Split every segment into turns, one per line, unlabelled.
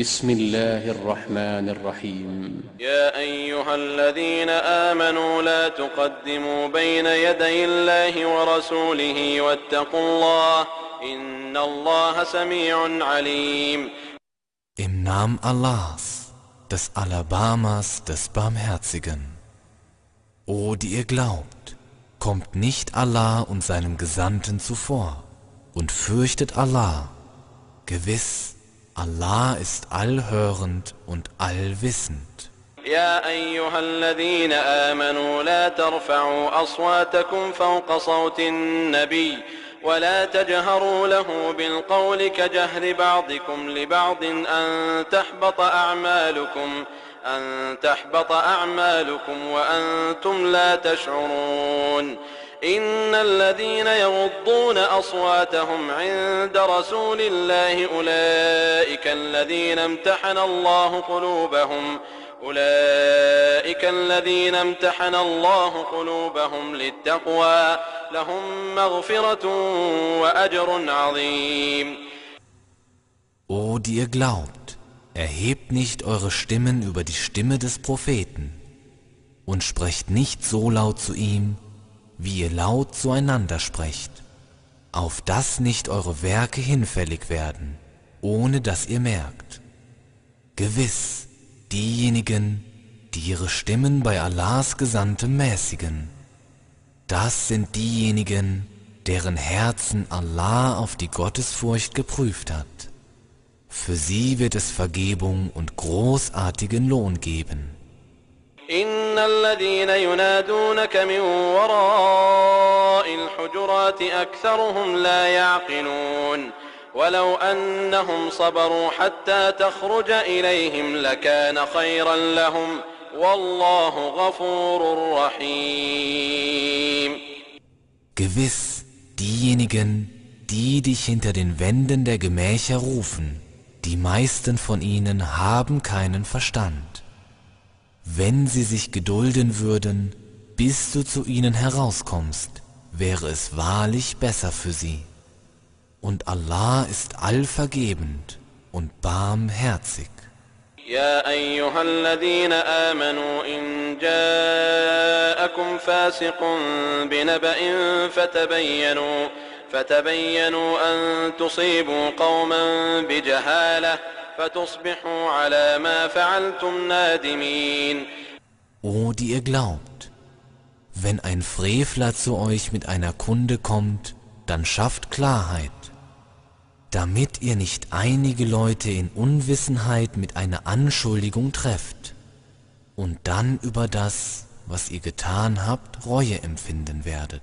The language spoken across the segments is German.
بسم الله الرحمن الرحيم يا أيها الذين آمنوا لا تقدموا بين يدي الله ورسوله واتقوا الله إن الله سميع عليم
Im Namen Allahs, des Alabamas, des Barmherzigen. O, die ihr glaubt, kommt nicht Allah und seinem Gesandten zuvor und fürchtet Allah. Gewiss, Allah ist allhörend und allwissend.
يا أيها الذين آمنوا لا ترفعوا أصواتكم فوق صوت النبي ولا تجهروا له بالقول كجهر بعضكم لبعض أن تحبط أعمالكم أن تحبط أعمالكم وأنتم لا تشعرون إن الذين يغضون أصواتهم عند رسول الله أولئك الذين امتحن الله قلوبهم أولئك الذين امتحن الله قلوبهم للتقوى لهم مغفرة وأجر عظيم
O die ihr glaubt, erhebt nicht eure Stimmen über die Stimme des Propheten und sprecht nicht so laut zu ihm, wie ihr laut zueinander sprecht, auf dass nicht eure Werke hinfällig werden, ohne dass ihr merkt. Gewiss, diejenigen, die ihre Stimmen bei Allahs Gesandtem mäßigen, das sind diejenigen, deren Herzen Allah auf die Gottesfurcht geprüft hat. Für sie wird es Vergebung und großartigen Lohn geben.
إن الذين ينادونك من وراء الحجرات أكثرهم لا يعقلون ولو أنهم صبروا حتى تخرج إليهم لكان خيرا لهم والله غفور رحيم Gewiss,
diejenigen, die dich hinter den Wänden der Gemächer rufen, die meisten von ihnen haben keinen Verstand. Wenn sie sich gedulden würden, bis du zu ihnen herauskommst, wäre es wahrlich besser für sie. Und Allah ist allvergebend und barmherzig.
يا أيها الذين آمنوا إن جاءكم فاسق بنبأ فتبينوا فتبينوا أن تصيبوا قوما بجهالة
O die ihr glaubt, wenn ein Frevler zu euch mit einer Kunde kommt, dann schafft Klarheit, damit ihr nicht einige Leute in Unwissenheit mit einer Anschuldigung trefft und dann über das, was ihr getan habt, Reue empfinden werdet.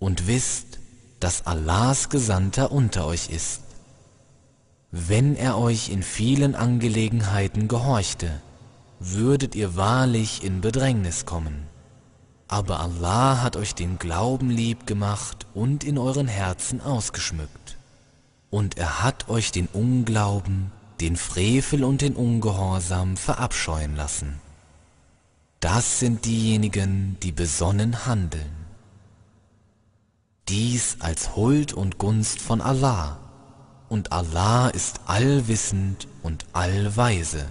Und wisst, dass Allahs Gesandter unter euch ist, wenn er euch in vielen Angelegenheiten gehorchte, würdet ihr wahrlich in Bedrängnis kommen. Aber Allah hat euch den Glauben lieb gemacht und in euren Herzen ausgeschmückt. Und er hat euch den Unglauben, den Frevel und den Ungehorsam verabscheuen lassen. Das sind diejenigen, die besonnen handeln. Dies als Huld und Gunst von Allah. Und Allah ist allwissend und allweise.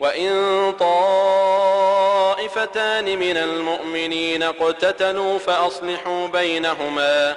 وإن طائفتان من المؤمنين اقتتلوا فأصلحوا بينهما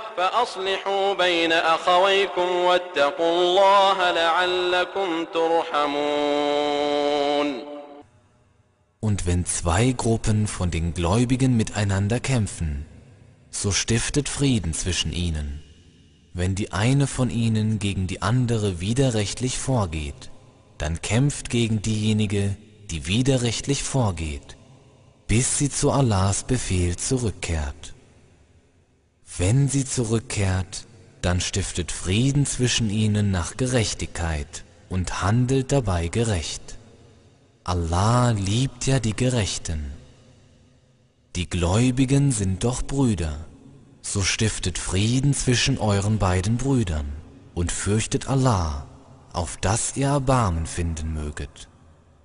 فأصلحوا بين أخويكم واتقوا الله لعلكم ترحمون
Und wenn zwei Gruppen von den Gläubigen miteinander kämpfen, so stiftet Frieden zwischen ihnen. Wenn die eine von ihnen gegen die andere widerrechtlich vorgeht, dann kämpft gegen diejenige, die widerrechtlich vorgeht, bis sie zu Allahs Befehl zurückkehrt. Wenn sie zurückkehrt, dann stiftet Frieden zwischen ihnen nach Gerechtigkeit und handelt dabei gerecht. Allah liebt ja die Gerechten. Die Gläubigen sind doch Brüder, so stiftet Frieden zwischen euren beiden Brüdern und fürchtet Allah, auf dass ihr Erbarmen finden möget.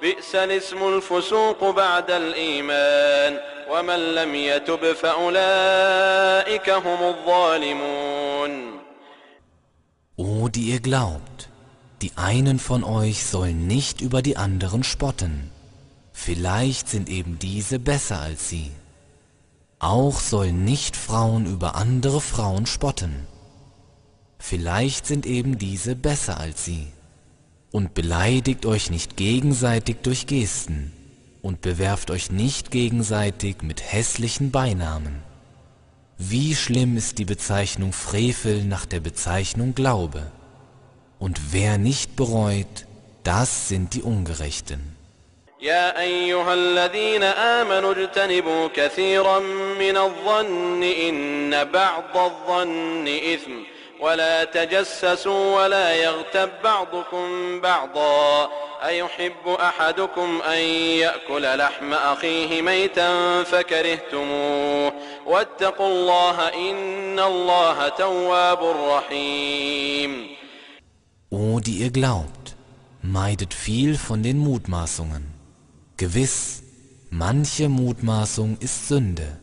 O die
ihr glaubt, die einen von euch sollen nicht über die anderen spotten. Vielleicht sind eben diese besser als sie. Auch sollen nicht Frauen über andere Frauen spotten. Vielleicht sind eben diese besser als sie. Und beleidigt euch nicht gegenseitig durch Gesten und bewerft euch nicht gegenseitig mit hässlichen Beinamen. Wie schlimm ist die Bezeichnung Frevel nach der Bezeichnung Glaube. Und wer nicht bereut, das sind die Ungerechten.
يا أيها الذين آمنوا اجتنبوا كثيرا من الظن إن بعض الظن إثم ولا تجسسوا ولا يغتب بعضكم بعضا أيحب أحدكم أن يأكل لحم أخيه ميتا فكرهتموه واتقوا الله إن الله تواب رحيم
O die ihr glaubt, meidet viel von den Mutmaßungen. Gewiss, manche Mutmaßung ist Sünde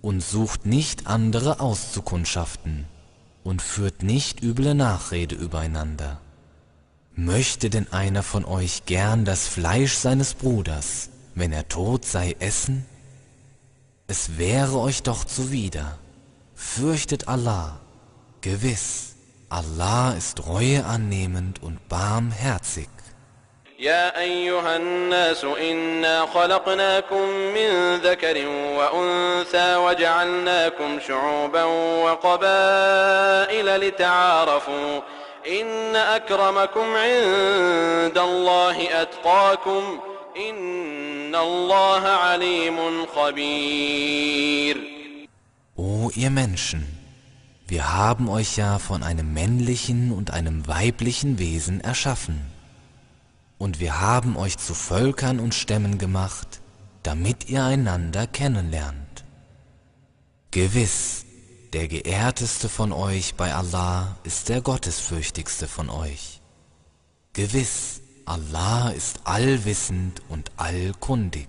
und sucht nicht andere auszukundschaften und führt nicht üble Nachrede übereinander. Möchte denn einer von euch gern das Fleisch seines Bruders, wenn er tot sei, essen? Es wäre euch doch zuwider. Fürchtet Allah. Gewiss, Allah ist Reue annehmend und barmherzig.
يا أيها الناس إنا خلقناكم من ذكر وأنثى وجعلناكم شعوبا وقبائل لتعارفوا إن أكرمكم عند الله أتقاكم إن الله عليم خبير
O ihr Menschen, wir haben euch ja von einem männlichen und einem weiblichen Wesen erschaffen. Und wir haben euch zu Völkern und Stämmen gemacht, damit ihr einander kennenlernt. Gewiss, der geehrteste von euch bei Allah ist der gottesfürchtigste von euch. Gewiss, Allah ist allwissend und allkundig.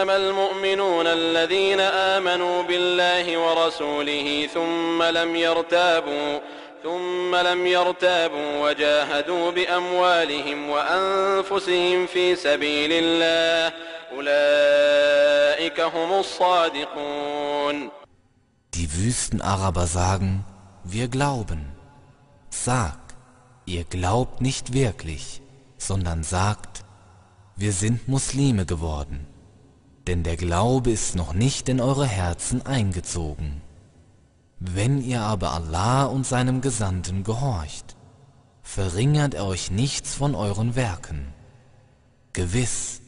إنما المؤمنون الذين آمنوا بالله ورسوله ثم لم يرتابوا ثم لم يرتابوا وجاهدوا بأموالهم وأنفسهم في سبيل الله أولئك هم الصادقون Die
Wüstenaraber sagen, wir glauben. Sag, ihr glaubt nicht wirklich, sondern sagt, wir sind Muslime geworden denn der Glaube ist noch nicht in eure Herzen eingezogen. Wenn ihr aber Allah und seinem Gesandten gehorcht, verringert er euch nichts von euren Werken. Gewiss,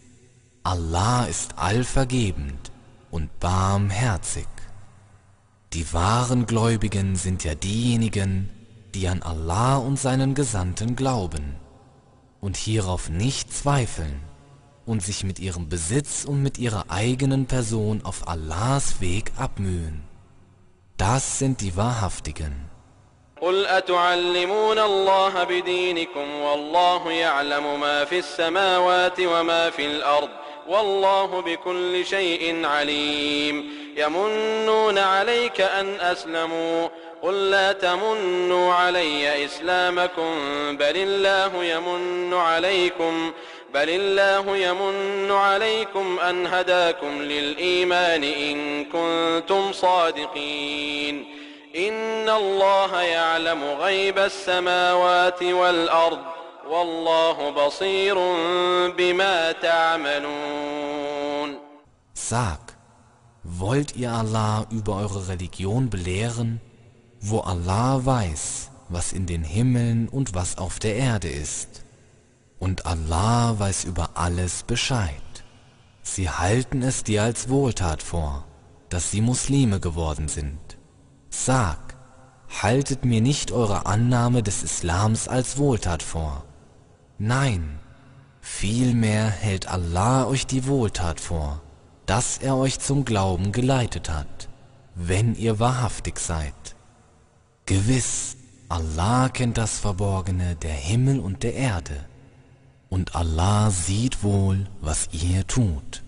Allah ist allvergebend und barmherzig. Die wahren Gläubigen sind ja diejenigen, die an Allah und seinen Gesandten glauben und hierauf nicht zweifeln. und sich mit ihrem Besitz und mit ihrer eigenen Person auf Allahs Weg abmühen. Das sind die Wahrhaftigen.
قل أتعلمون الله بدينكم والله يعلم ما في السماوات وما في الأرض والله بكل شيء عليم يمنون عليك أن أسلموا قل لا تمنوا علي إسلامكم بل الله يمن عليكم بل الله يمن عليكم أن هداكم للإيمان إن كنتم صادقين إن الله يعلم غيب السماوات والأرض والله بصير بما تعملون
Sag, wollt ihr Allah über eure Religion belehren, wo Allah weiß, was in den Himmeln und was auf der Erde ist? und Allah weiß über alles Bescheid. Sie halten es dir als Wohltat vor, dass sie Muslime geworden sind. Sag, haltet mir nicht eure Annahme des Islams als Wohltat vor. Nein, vielmehr hält Allah euch die Wohltat vor, dass er euch zum Glauben geleitet hat, wenn ihr wahrhaftig seid. Gewiss, Allah kennt das Verborgene der Himmel und der Erde und Allah sieht wohl, was ihr tut.